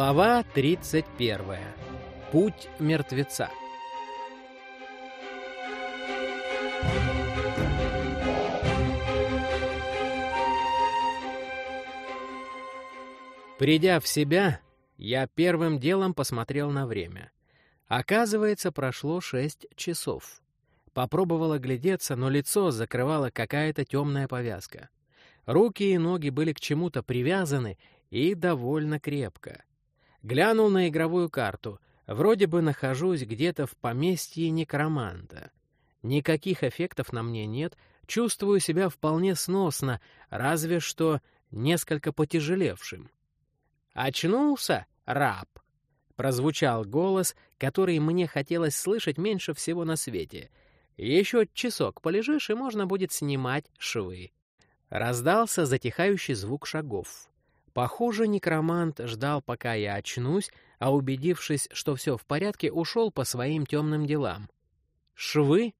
Глава 31. Путь мертвеца. Придя в себя, я первым делом посмотрел на время. Оказывается, прошло шесть часов. Попробовала глядеться, но лицо закрывала какая-то темная повязка. Руки и ноги были к чему-то привязаны и довольно крепко. Глянул на игровую карту. Вроде бы нахожусь где-то в поместье некроманта. Никаких эффектов на мне нет, чувствую себя вполне сносно, разве что несколько потяжелевшим. «Очнулся, раб!» — прозвучал голос, который мне хотелось слышать меньше всего на свете. «Еще часок полежишь, и можно будет снимать швы». Раздался затихающий звук шагов. Похоже, некромант ждал, пока я очнусь, а убедившись, что все в порядке, ушел по своим темным делам. Швы?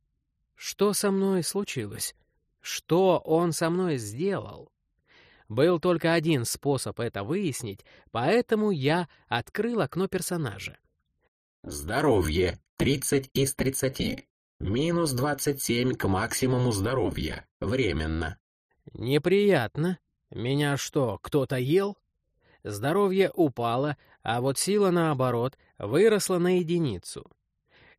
Что со мной случилось? Что он со мной сделал? Был только один способ это выяснить, поэтому я открыл окно персонажа. Здоровье. 30 из 30. Минус 27 к максимуму здоровья. Временно. Неприятно. Меня что, кто-то ел? Здоровье упало, а вот сила, наоборот, выросла на единицу.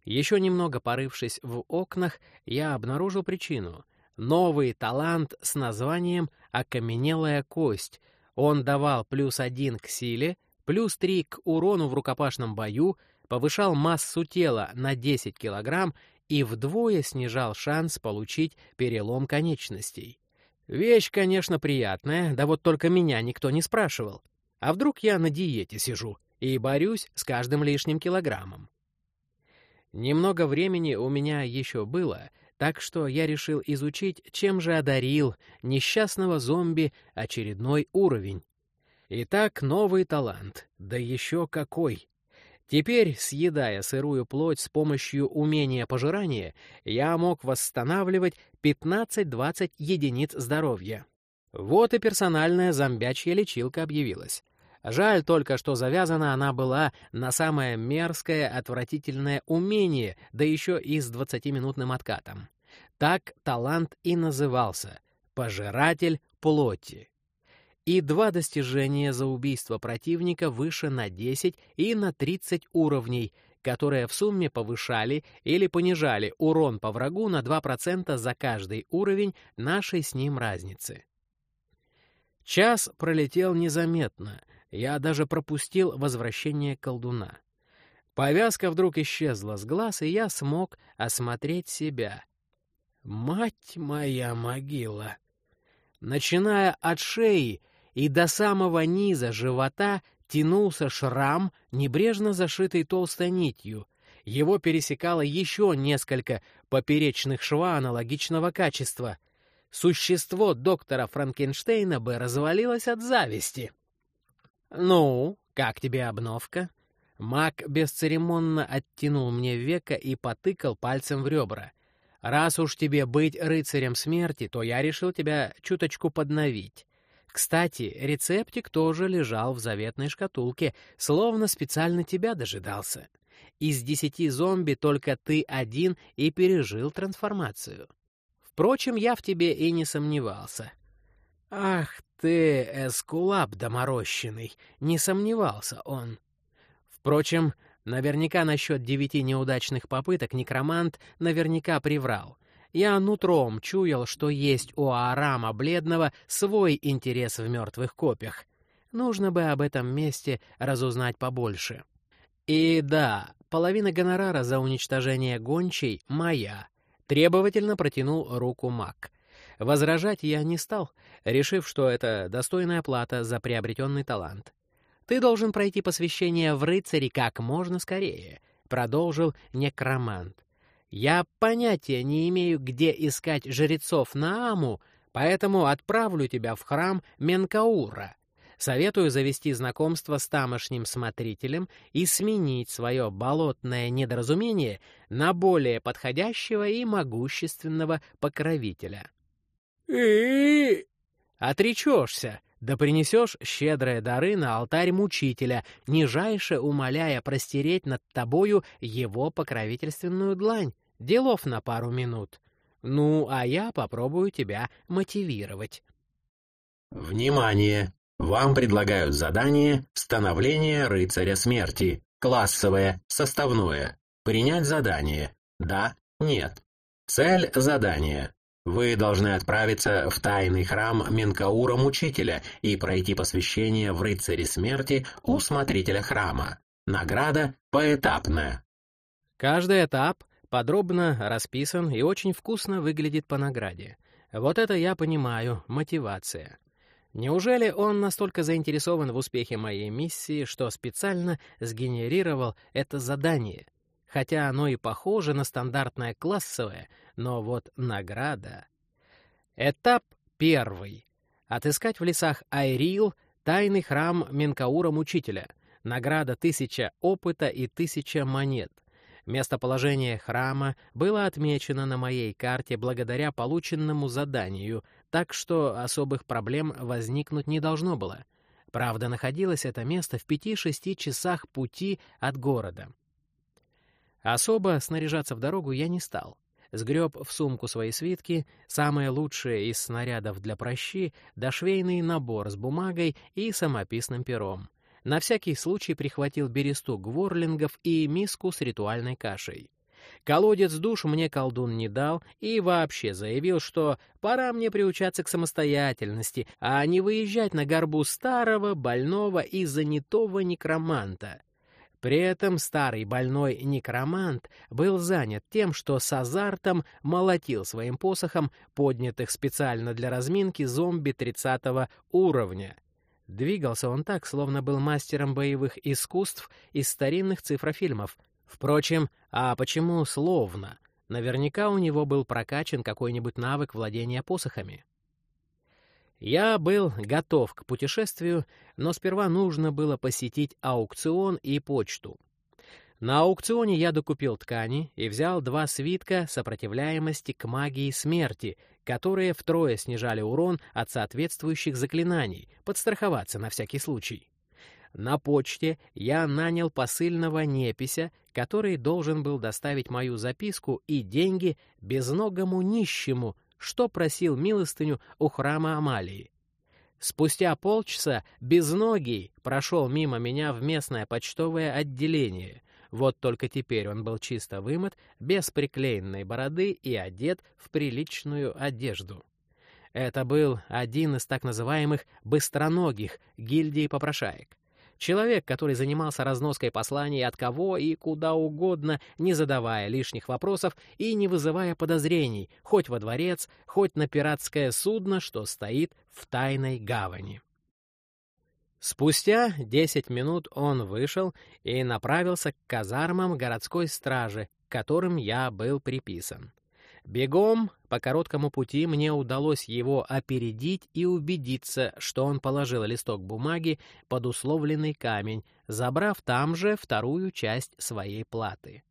Еще немного порывшись в окнах, я обнаружил причину. Новый талант с названием «Окаменелая кость». Он давал плюс один к силе, плюс три к урону в рукопашном бою, повышал массу тела на 10 килограмм и вдвое снижал шанс получить перелом конечностей. Вещь, конечно, приятная, да вот только меня никто не спрашивал. А вдруг я на диете сижу и борюсь с каждым лишним килограммом? Немного времени у меня еще было, так что я решил изучить, чем же одарил несчастного зомби очередной уровень. Итак, новый талант, да еще какой! Теперь, съедая сырую плоть с помощью умения пожирания, я мог восстанавливать 15-20 единиц здоровья. Вот и персональная зомбячья лечилка объявилась. Жаль только, что завязана она была на самое мерзкое, отвратительное умение, да еще и с 20-минутным откатом. Так талант и назывался — «Пожиратель плоти» и два достижения за убийство противника выше на 10 и на 30 уровней, которые в сумме повышали или понижали урон по врагу на 2% за каждый уровень нашей с ним разницы. Час пролетел незаметно, я даже пропустил возвращение колдуна. Повязка вдруг исчезла с глаз, и я смог осмотреть себя. Мать моя могила! Начиная от шеи и до самого низа живота тянулся шрам, небрежно зашитый толстой нитью. Его пересекало еще несколько поперечных шва аналогичного качества. Существо доктора Франкенштейна бы развалилось от зависти. «Ну, как тебе обновка?» Мак бесцеремонно оттянул мне века и потыкал пальцем в ребра. «Раз уж тебе быть рыцарем смерти, то я решил тебя чуточку подновить. Кстати, рецептик тоже лежал в заветной шкатулке, словно специально тебя дожидался. Из десяти зомби только ты один и пережил трансформацию. Впрочем, я в тебе и не сомневался. Ах ты, эскулап доморощенный, не сомневался он. Впрочем, наверняка насчет девяти неудачных попыток некромант наверняка приврал. Я нутром чуял, что есть у Арама Бледного свой интерес в мертвых копьях. Нужно бы об этом месте разузнать побольше. И да, половина гонорара за уничтожение гончей моя. Требовательно протянул руку маг. Возражать я не стал, решив, что это достойная плата за приобретенный талант. «Ты должен пройти посвящение в рыцари как можно скорее», — продолжил некромант. Я понятия не имею, где искать жрецов на Аму, поэтому отправлю тебя в храм Менкаура. Советую завести знакомство с тамошним смотрителем и сменить свое болотное недоразумение на более подходящего и могущественного покровителя. и Отречешься, Да принесешь щедрые дары на алтарь мучителя, нижайше умоляя простереть над тобою его покровительственную длань. Делов на пару минут. Ну, а я попробую тебя мотивировать. Внимание! Вам предлагают задание «Становление рыцаря смерти». Классовое, составное. Принять задание. Да, нет. Цель задания. Вы должны отправиться в тайный храм Менкаура Мучителя и пройти посвящение в рыцаре смерти у смотрителя храма. Награда поэтапная. Каждый этап подробно расписан и очень вкусно выглядит по награде. Вот это я понимаю, мотивация. Неужели он настолько заинтересован в успехе моей миссии, что специально сгенерировал это задание? Хотя оно и похоже на стандартное классовое, но вот награда... Этап первый. Отыскать в лесах Айрил тайный храм Менкаура-мучителя. Награда тысяча опыта и тысяча монет. Местоположение храма было отмечено на моей карте благодаря полученному заданию, так что особых проблем возникнуть не должно было. Правда, находилось это место в пяти-шести часах пути от города. Особо снаряжаться в дорогу я не стал. Сгреб в сумку свои свитки, самые лучшие из снарядов для прощи, дошвейный набор с бумагой и самописным пером. На всякий случай прихватил бересту гворлингов и миску с ритуальной кашей. Колодец душ мне колдун не дал и вообще заявил, что пора мне приучаться к самостоятельности, а не выезжать на горбу старого, больного и занятого некроманта. При этом старый больной некромант был занят тем, что с азартом молотил своим посохом поднятых специально для разминки зомби 30 уровня. Двигался он так, словно был мастером боевых искусств из старинных цифрофильмов. Впрочем, а почему словно? Наверняка у него был прокачан какой-нибудь навык владения посохами. Я был готов к путешествию, но сперва нужно было посетить аукцион и почту. На аукционе я докупил ткани и взял два свитка сопротивляемости к магии смерти, которые втрое снижали урон от соответствующих заклинаний, подстраховаться на всякий случай. На почте я нанял посыльного непися, который должен был доставить мою записку и деньги безногому нищему, что просил милостыню у храма Амалии. Спустя полчаса безногий прошел мимо меня в местное почтовое отделение. Вот только теперь он был чисто вымыт, без приклеенной бороды и одет в приличную одежду. Это был один из так называемых «быстроногих» гильдий попрошаек. Человек, который занимался разноской посланий от кого и куда угодно, не задавая лишних вопросов и не вызывая подозрений, хоть во дворец, хоть на пиратское судно, что стоит в тайной гавани. Спустя десять минут он вышел и направился к казармам городской стражи, к которым я был приписан. Бегом по короткому пути мне удалось его опередить и убедиться, что он положил листок бумаги под условленный камень, забрав там же вторую часть своей платы.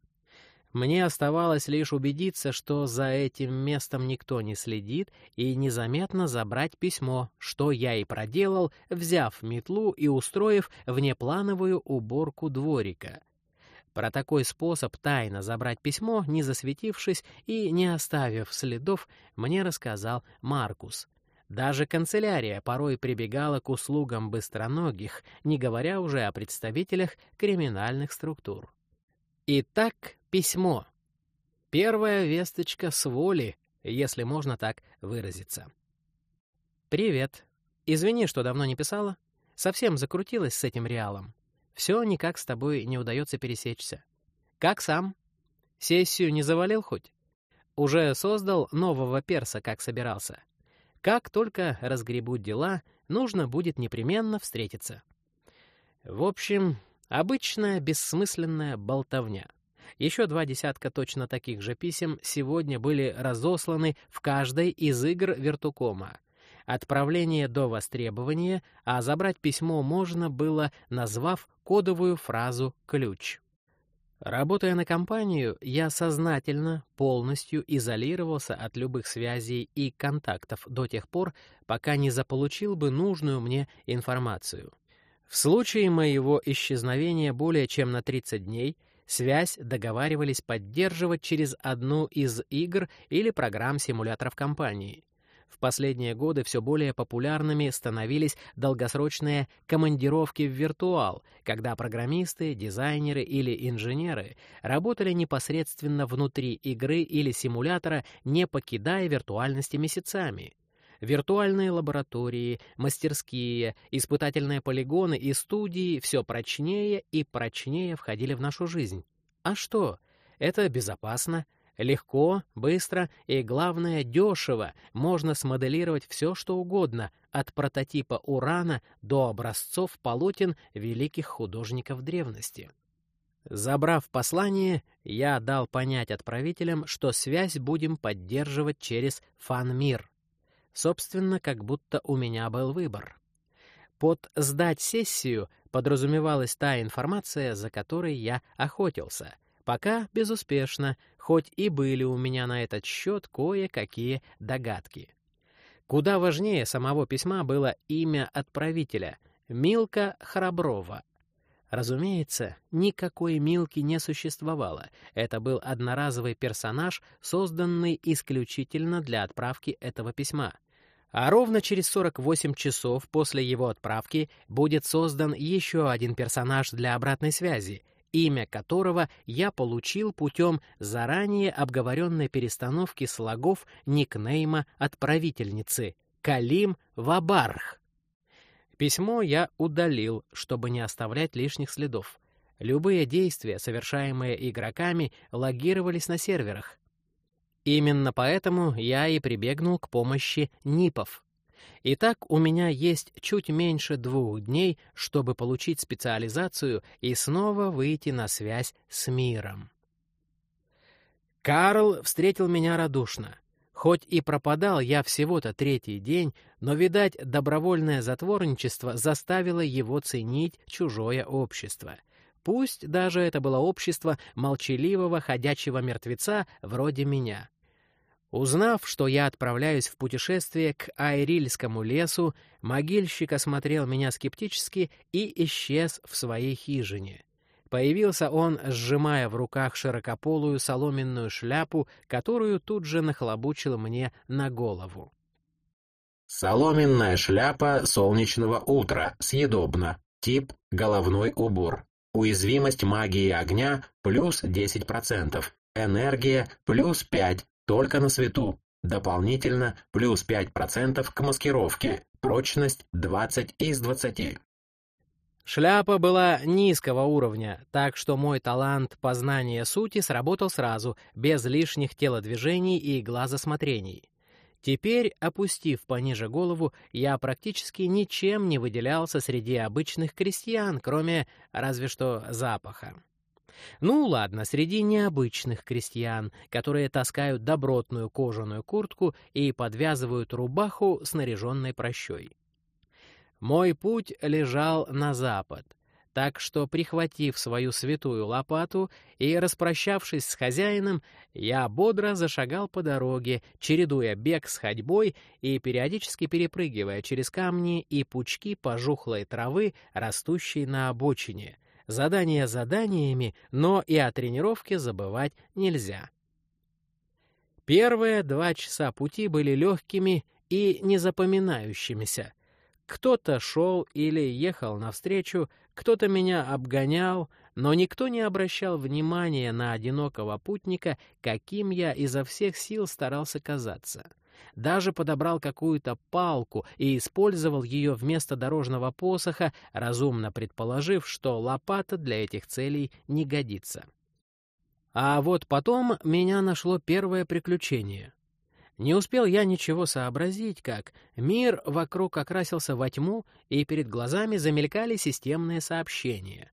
Мне оставалось лишь убедиться, что за этим местом никто не следит, и незаметно забрать письмо, что я и проделал, взяв метлу и устроив внеплановую уборку дворика. Про такой способ тайно забрать письмо, не засветившись и не оставив следов, мне рассказал Маркус. Даже канцелярия порой прибегала к услугам быстроногих, не говоря уже о представителях криминальных структур. Итак, письмо. Первая весточка с воли, если можно так выразиться. «Привет. Извини, что давно не писала. Совсем закрутилась с этим реалом. Все никак с тобой не удается пересечься. Как сам? Сессию не завалил хоть? Уже создал нового перса, как собирался. Как только разгребут дела, нужно будет непременно встретиться. В общем, обычная бессмысленная болтовня. Еще два десятка точно таких же писем сегодня были разосланы в каждой из игр Вертукома — Отправление до востребования, а забрать письмо можно было, назвав кодовую фразу «ключ». Работая на компанию, я сознательно полностью изолировался от любых связей и контактов до тех пор, пока не заполучил бы нужную мне информацию. В случае моего исчезновения более чем на 30 дней связь договаривались поддерживать через одну из игр или программ симуляторов компании. В последние годы все более популярными становились долгосрочные командировки в виртуал, когда программисты, дизайнеры или инженеры работали непосредственно внутри игры или симулятора, не покидая виртуальности месяцами. Виртуальные лаборатории, мастерские, испытательные полигоны и студии все прочнее и прочнее входили в нашу жизнь. А что? Это безопасно, Легко, быстро и, главное, дешево можно смоделировать все, что угодно, от прототипа урана до образцов полотен великих художников древности. Забрав послание, я дал понять отправителям, что связь будем поддерживать через фан-мир. Собственно, как будто у меня был выбор. Под «сдать сессию» подразумевалась та информация, за которой я охотился — Пока безуспешно, хоть и были у меня на этот счет кое-какие догадки. Куда важнее самого письма было имя отправителя — Милка Храброва. Разумеется, никакой Милки не существовало. Это был одноразовый персонаж, созданный исключительно для отправки этого письма. А ровно через 48 часов после его отправки будет создан еще один персонаж для обратной связи — имя которого я получил путем заранее обговоренной перестановки слогов никнейма отправительницы Калим Вабарх. Письмо я удалил, чтобы не оставлять лишних следов. Любые действия, совершаемые игроками, логировались на серверах. Именно поэтому я и прибегнул к помощи НИПов. Итак, у меня есть чуть меньше двух дней, чтобы получить специализацию и снова выйти на связь с миром. Карл встретил меня радушно. Хоть и пропадал я всего-то третий день, но, видать, добровольное затворничество заставило его ценить чужое общество. Пусть даже это было общество молчаливого ходячего мертвеца вроде меня. Узнав, что я отправляюсь в путешествие к Айрильскому лесу, могильщик осмотрел меня скептически и исчез в своей хижине. Появился он, сжимая в руках широкополую соломенную шляпу, которую тут же нахлобучил мне на голову. Соломенная шляпа солнечного утра, съедобна. Тип – головной убор. Уязвимость магии огня – плюс 10%. Энергия – плюс 5, только на свету. Дополнительно плюс 5% к маскировке. Прочность 20 из 20. Шляпа была низкого уровня, так что мой талант познания сути сработал сразу, без лишних телодвижений и глазосмотрений. Теперь, опустив пониже голову, я практически ничем не выделялся среди обычных крестьян, кроме разве что запаха. Ну ладно, среди необычных крестьян, которые таскают добротную кожаную куртку и подвязывают рубаху снаряженной прощой. Мой путь лежал на запад, так что, прихватив свою святую лопату и распрощавшись с хозяином, я бодро зашагал по дороге, чередуя бег с ходьбой и периодически перепрыгивая через камни и пучки пожухлой травы, растущей на обочине — Задания заданиями, но и о тренировке забывать нельзя. Первые два часа пути были легкими и незапоминающимися. Кто-то шел или ехал навстречу, кто-то меня обгонял, но никто не обращал внимания на одинокого путника, каким я изо всех сил старался казаться даже подобрал какую-то палку и использовал ее вместо дорожного посоха, разумно предположив, что лопата для этих целей не годится. А вот потом меня нашло первое приключение. Не успел я ничего сообразить, как мир вокруг окрасился во тьму, и перед глазами замелькали системные сообщения.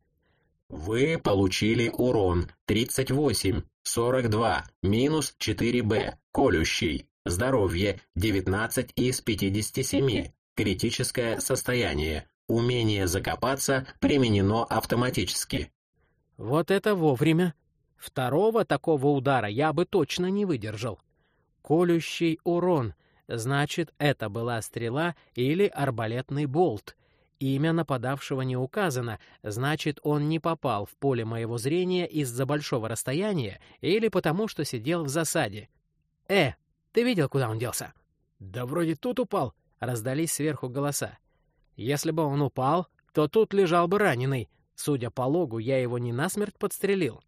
«Вы получили урон 38, 42, минус 4Б, колющий. Здоровье 19 из 57. Критическое состояние. Умение закопаться применено автоматически. Вот это вовремя! Второго такого удара я бы точно не выдержал. Колющий урон. Значит, это была стрела или арбалетный болт. Имя нападавшего не указано, значит, он не попал в поле моего зрения из-за большого расстояния или потому, что сидел в засаде. «Э, ты видел, куда он делся?» «Да вроде тут упал», — раздались сверху голоса. «Если бы он упал, то тут лежал бы раненый. Судя по логу, я его не насмерть подстрелил.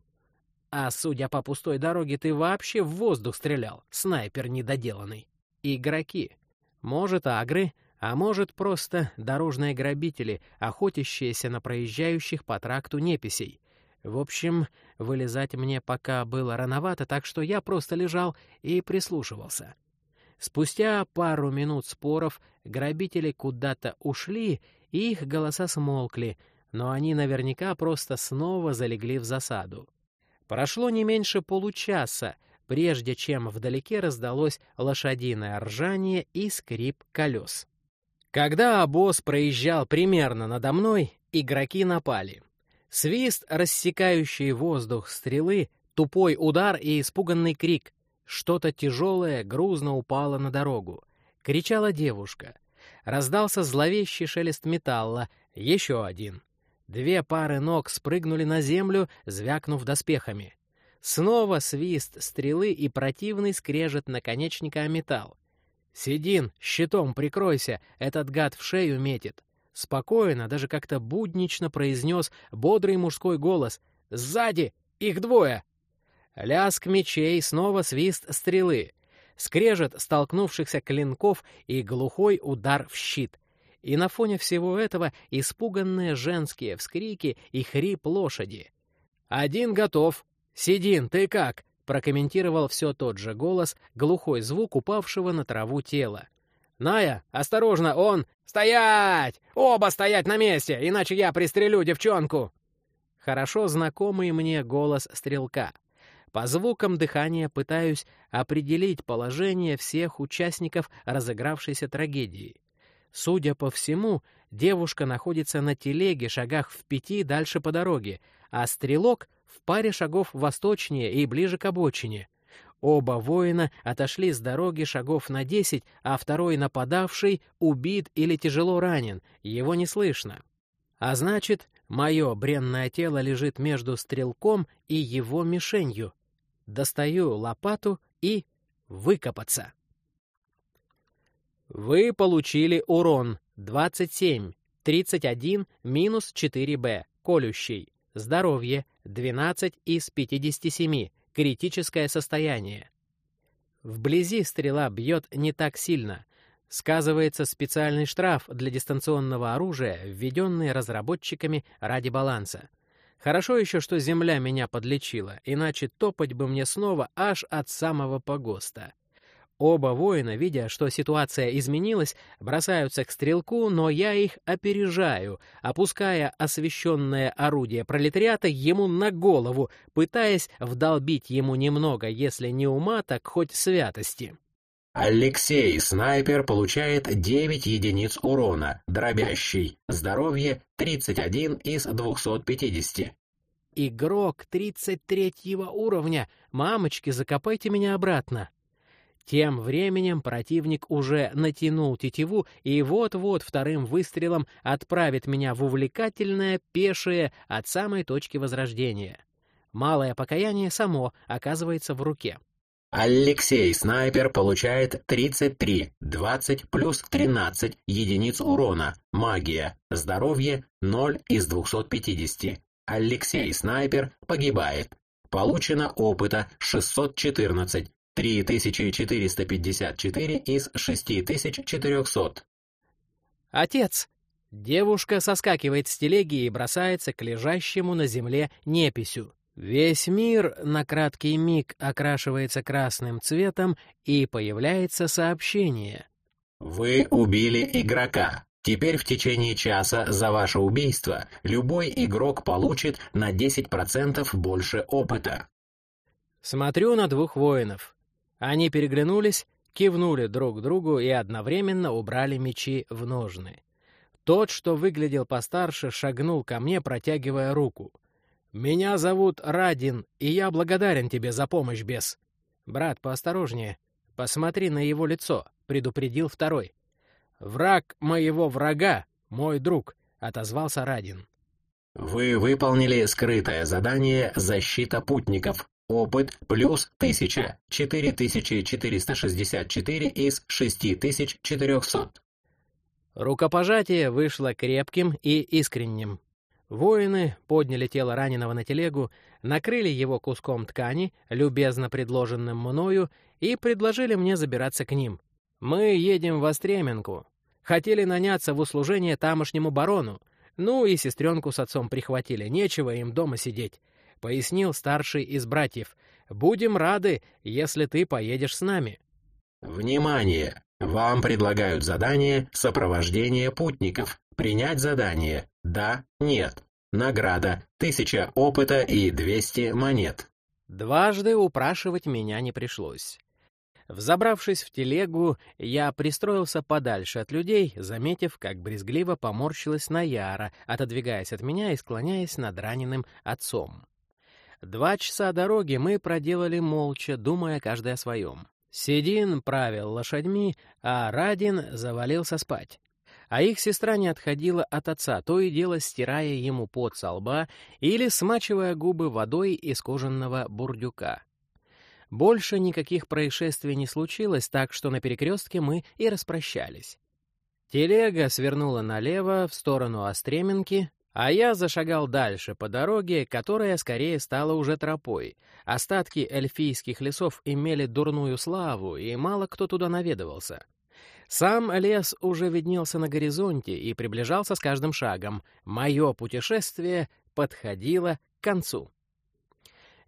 А судя по пустой дороге, ты вообще в воздух стрелял, снайпер недоделанный. Игроки. Может, агры, а может, просто дорожные грабители, охотящиеся на проезжающих по тракту неписей. В общем, вылезать мне пока было рановато, так что я просто лежал и прислушивался. Спустя пару минут споров грабители куда-то ушли, и их голоса смолкли, но они наверняка просто снова залегли в засаду. Прошло не меньше получаса, прежде чем вдалеке раздалось лошадиное ржание и скрип колес. Когда обоз проезжал примерно надо мной, игроки напали. Свист, рассекающий воздух стрелы, тупой удар и испуганный крик. Что-то тяжелое грузно упало на дорогу. Кричала девушка. Раздался зловещий шелест металла, еще один. Две пары ног спрыгнули на землю, звякнув доспехами. Снова свист стрелы и противный скрежет наконечника о металл. «Сидин, щитом прикройся, этот гад в шею метит». Спокойно, даже как-то буднично произнес бодрый мужской голос. «Сзади! Их двое!» Лязг мечей, снова свист стрелы. Скрежет столкнувшихся клинков и глухой удар в щит. И на фоне всего этого испуганные женские вскрики и хрип лошади. «Один готов. Сидин, ты как?» прокомментировал все тот же голос, глухой звук упавшего на траву тела. «Ная, осторожно, он! Стоять! Оба стоять на месте, иначе я пристрелю девчонку!» Хорошо знакомый мне голос стрелка. По звукам дыхания пытаюсь определить положение всех участников разыгравшейся трагедии. Судя по всему, девушка находится на телеге шагах в пяти дальше по дороге, а стрелок в паре шагов восточнее и ближе к обочине. Оба воина отошли с дороги шагов на десять, а второй нападавший убит или тяжело ранен, его не слышно. А значит, мое бренное тело лежит между стрелком и его мишенью. Достаю лопату и выкопаться. Вы получили урон 27, 31, минус 4Б, колющий. Здоровье 12 из 57, критическое состояние. Вблизи стрела бьет не так сильно. Сказывается специальный штраф для дистанционного оружия, введенный разработчиками ради баланса. Хорошо еще, что земля меня подлечила, иначе топать бы мне снова аж от самого погоста. Оба воина, видя, что ситуация изменилась, бросаются к стрелку, но я их опережаю, опуская освещенное орудие пролетариата ему на голову, пытаясь вдолбить ему немного, если не ума, так хоть святости. Алексей, снайпер, получает 9 единиц урона, дробящий, здоровье 31 из 250. Игрок 33 уровня, мамочки, закопайте меня обратно. Тем временем противник уже натянул тетиву и вот-вот вторым выстрелом отправит меня в увлекательное пешее от самой точки возрождения. Малое покаяние само оказывается в руке. Алексей Снайпер получает 33, 20 плюс 13 единиц урона, магия, здоровье 0 из 250. Алексей Снайпер погибает. Получено опыта 614, 3454 из 6400. «Отец!» Девушка соскакивает с телеги и бросается к лежащему на земле неписью. Весь мир на краткий миг окрашивается красным цветом, и появляется сообщение. «Вы убили игрока. Теперь в течение часа за ваше убийство любой игрок получит на 10% больше опыта». Смотрю на двух воинов. Они переглянулись, кивнули друг другу и одновременно убрали мечи в ножны. Тот, что выглядел постарше, шагнул ко мне, протягивая руку. «Меня зовут Радин, и я благодарен тебе за помощь, бес». «Брат, поосторожнее. Посмотри на его лицо», — предупредил второй. «Враг моего врага, мой друг», — отозвался Радин. Вы выполнили скрытое задание «Защита путников». Опыт плюс 1000, 4464 из 6400. Рукопожатие вышло крепким и искренним. Воины подняли тело раненого на телегу, накрыли его куском ткани, любезно предложенным мною, и предложили мне забираться к ним. Мы едем в Остременку. Хотели наняться в услужение тамошнему барону. Ну и сестренку с отцом прихватили, нечего им дома сидеть. Пояснил старший из братьев. Будем рады, если ты поедешь с нами. Внимание! Вам предлагают задание «Сопровождение путников». Принять задание «Да», «Нет». Награда – 1000 опыта и 200 монет. Дважды упрашивать меня не пришлось. Взобравшись в телегу, я пристроился подальше от людей, заметив, как брезгливо поморщилась Наяра, отодвигаясь от меня и склоняясь над раненым отцом. Два часа дороги мы проделали молча, думая каждый о своем. Седин правил лошадьми, а Радин завалился спать. А их сестра не отходила от отца, то и дело стирая ему пот со лба или смачивая губы водой из кожаного бурдюка. Больше никаких происшествий не случилось, так что на перекрестке мы и распрощались. Телега свернула налево, в сторону Остременки, а я зашагал дальше по дороге, которая скорее стала уже тропой. Остатки эльфийских лесов имели дурную славу, и мало кто туда наведывался. Сам лес уже виднелся на горизонте и приближался с каждым шагом. Мое путешествие подходило к концу.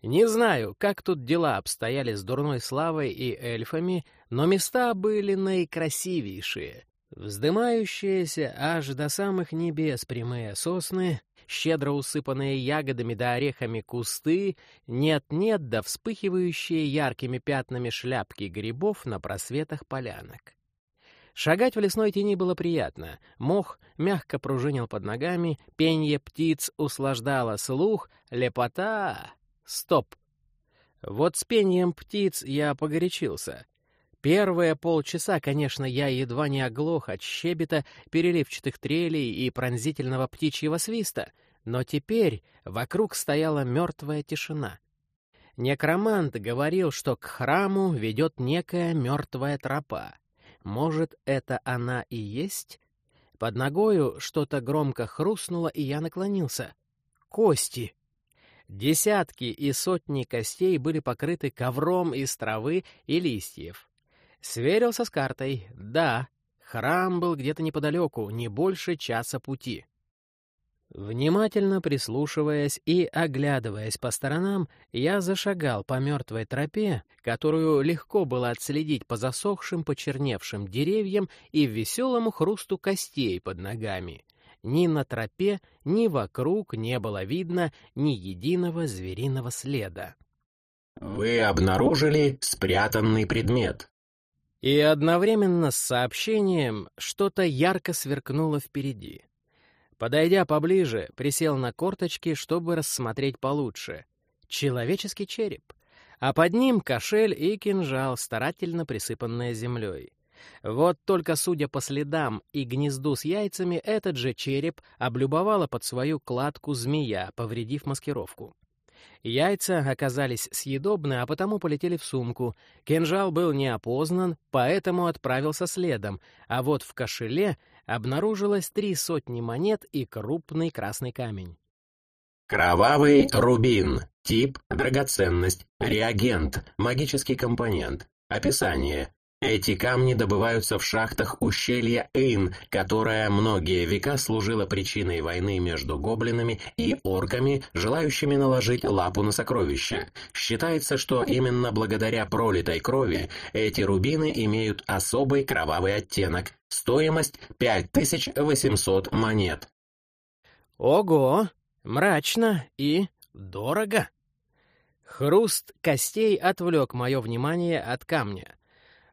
Не знаю, как тут дела обстояли с дурной славой и эльфами, но места были наикрасивейшие — Вздымающиеся аж до самых небес прямые сосны, щедро усыпанные ягодами да орехами кусты, нет-нет да вспыхивающие яркими пятнами шляпки грибов на просветах полянок. Шагать в лесной тени было приятно. Мох мягко пружинил под ногами, пенье птиц услаждало слух, лепота... Стоп! Вот с пением птиц я погорячился. Первые полчаса, конечно, я едва не оглох от щебета, переливчатых трелей и пронзительного птичьего свиста, но теперь вокруг стояла мертвая тишина. Некромант говорил, что к храму ведет некая мертвая тропа. Может, это она и есть? Под ногою что-то громко хрустнуло, и я наклонился. Кости! Десятки и сотни костей были покрыты ковром из травы и листьев. Сверился с картой. Да, храм был где-то неподалеку, не больше часа пути. Внимательно прислушиваясь и оглядываясь по сторонам, я зашагал по мертвой тропе, которую легко было отследить по засохшим, почерневшим деревьям и веселому хрусту костей под ногами. Ни на тропе, ни вокруг не было видно ни единого звериного следа. «Вы обнаружили спрятанный предмет», и одновременно с сообщением что-то ярко сверкнуло впереди. Подойдя поближе, присел на корточки, чтобы рассмотреть получше. Человеческий череп, а под ним кошель и кинжал, старательно присыпанные землей. Вот только, судя по следам и гнезду с яйцами, этот же череп облюбовала под свою кладку змея, повредив маскировку. Яйца оказались съедобны, а потому полетели в сумку. Кинжал был неопознан, поэтому отправился следом, а вот в кошеле обнаружилось три сотни монет и крупный красный камень. Кровавый рубин. Тип – драгоценность. Реагент – магический компонент. Описание. Эти камни добываются в шахтах ущелья Эйн, которая многие века служила причиной войны между гоблинами и орками, желающими наложить лапу на сокровища. Считается, что именно благодаря пролитой крови эти рубины имеют особый кровавый оттенок. Стоимость 5800 монет. Ого! Мрачно и дорого. Хруст костей отвлек мое внимание от камня.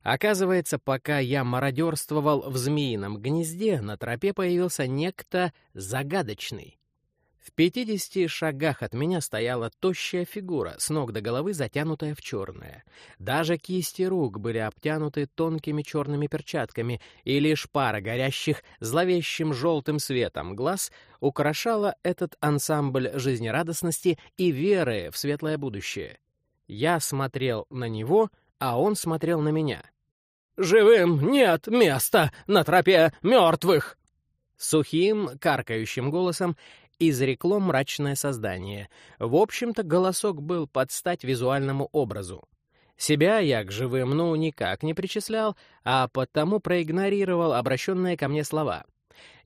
Оказывается, пока я мародерствовал в змеином гнезде, на тропе появился некто загадочный. В пятидесяти шагах от меня стояла тощая фигура, с ног до головы затянутая в черное. Даже кисти рук были обтянуты тонкими черными перчатками, и лишь пара горящих зловещим желтым светом глаз украшала этот ансамбль жизнерадостности и веры в светлое будущее. Я смотрел на него, а он смотрел на меня. «Живым нет места на тропе мертвых!» Сухим, каркающим голосом изрекло мрачное создание. В общем-то, голосок был под стать визуальному образу. Себя я к живым ну никак не причислял, а потому проигнорировал обращенные ко мне слова.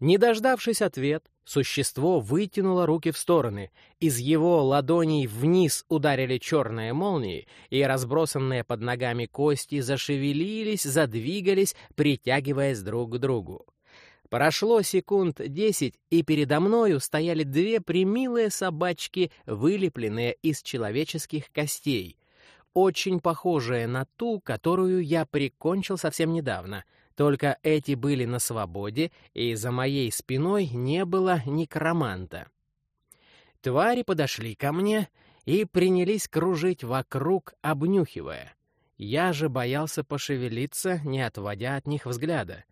Не дождавшись ответ, существо вытянуло руки в стороны. Из его ладоней вниз ударили черные молнии, и разбросанные под ногами кости зашевелились, задвигались, притягиваясь друг к другу. Прошло секунд десять, и передо мною стояли две примилые собачки, вылепленные из человеческих костей, очень похожие на ту, которую я прикончил совсем недавно. Только эти были на свободе, и за моей спиной не было некроманта. Твари подошли ко мне и принялись кружить вокруг, обнюхивая. Я же боялся пошевелиться, не отводя от них взгляда.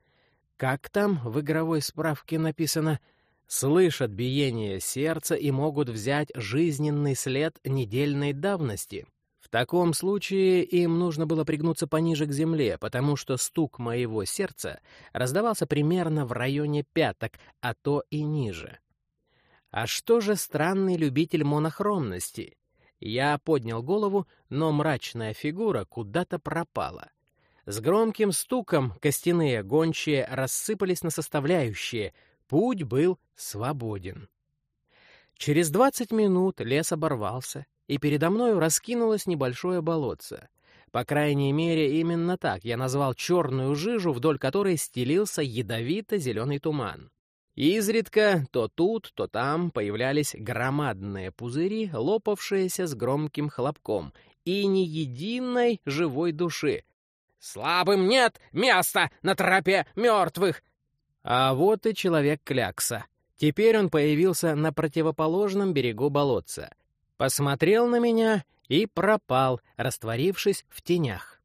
Как там в игровой справке написано? Слышат биение сердца и могут взять жизненный след недельной давности. Таком случае им нужно было пригнуться пониже к земле, потому что стук моего сердца раздавался примерно в районе пяток, а то и ниже. А что же странный любитель монохромности? Я поднял голову, но мрачная фигура куда-то пропала. С громким стуком костяные гончие рассыпались на составляющие. Путь был свободен. Через двадцать минут лес оборвался, и передо мною раскинулось небольшое болотце. По крайней мере, именно так я назвал черную жижу, вдоль которой стелился ядовито-зеленый туман. Изредка то тут, то там появлялись громадные пузыри, лопавшиеся с громким хлопком, и ни единой живой души, Слабым нет места на тропе мертвых!» А вот и человек-клякса. Теперь он появился на противоположном берегу болотца. Посмотрел на меня и пропал, растворившись в тенях.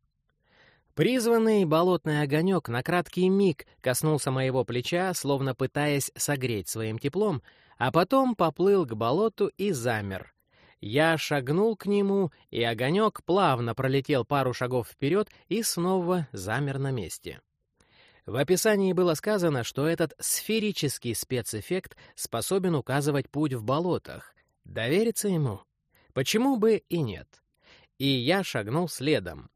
Призванный болотный огонек на краткий миг коснулся моего плеча, словно пытаясь согреть своим теплом, а потом поплыл к болоту и замер. Я шагнул к нему, и огонек плавно пролетел пару шагов вперед и снова замер на месте. В описании было сказано, что этот сферический спецэффект способен указывать путь в болотах. Довериться ему? Почему бы и нет? И я шагнул следом.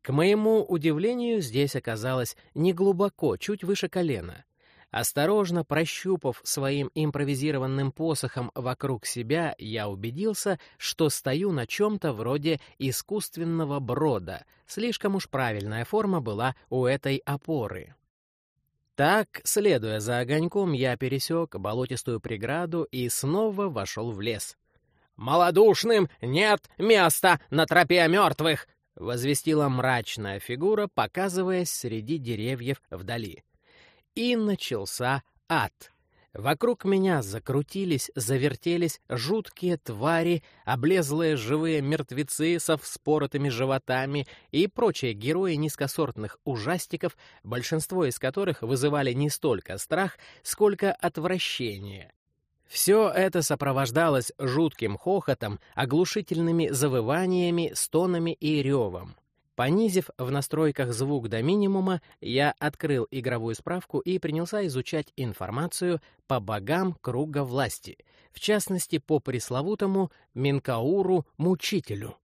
К моему удивлению, здесь оказалось неглубоко, чуть выше колена. Осторожно прощупав своим импровизированным посохом вокруг себя, я убедился, что стою на чем-то вроде искусственного брода. Слишком уж правильная форма была у этой опоры. Так, следуя за огоньком, я пересек болотистую преграду и снова вошел в лес. «Малодушным нет места на тропе мертвых!» — возвестила мрачная фигура, показываясь среди деревьев вдали. И начался ад. Вокруг меня закрутились, завертелись жуткие твари, облезлые живые мертвецы со вспоротыми животами и прочие герои низкосортных ужастиков, большинство из которых вызывали не столько страх, сколько отвращение. Все это сопровождалось жутким хохотом, оглушительными завываниями, стонами и ревом. Понизив в настройках звук до минимума, я открыл игровую справку и принялся изучать информацию по богам круга власти, в частности, по пресловутому Минкауру-мучителю.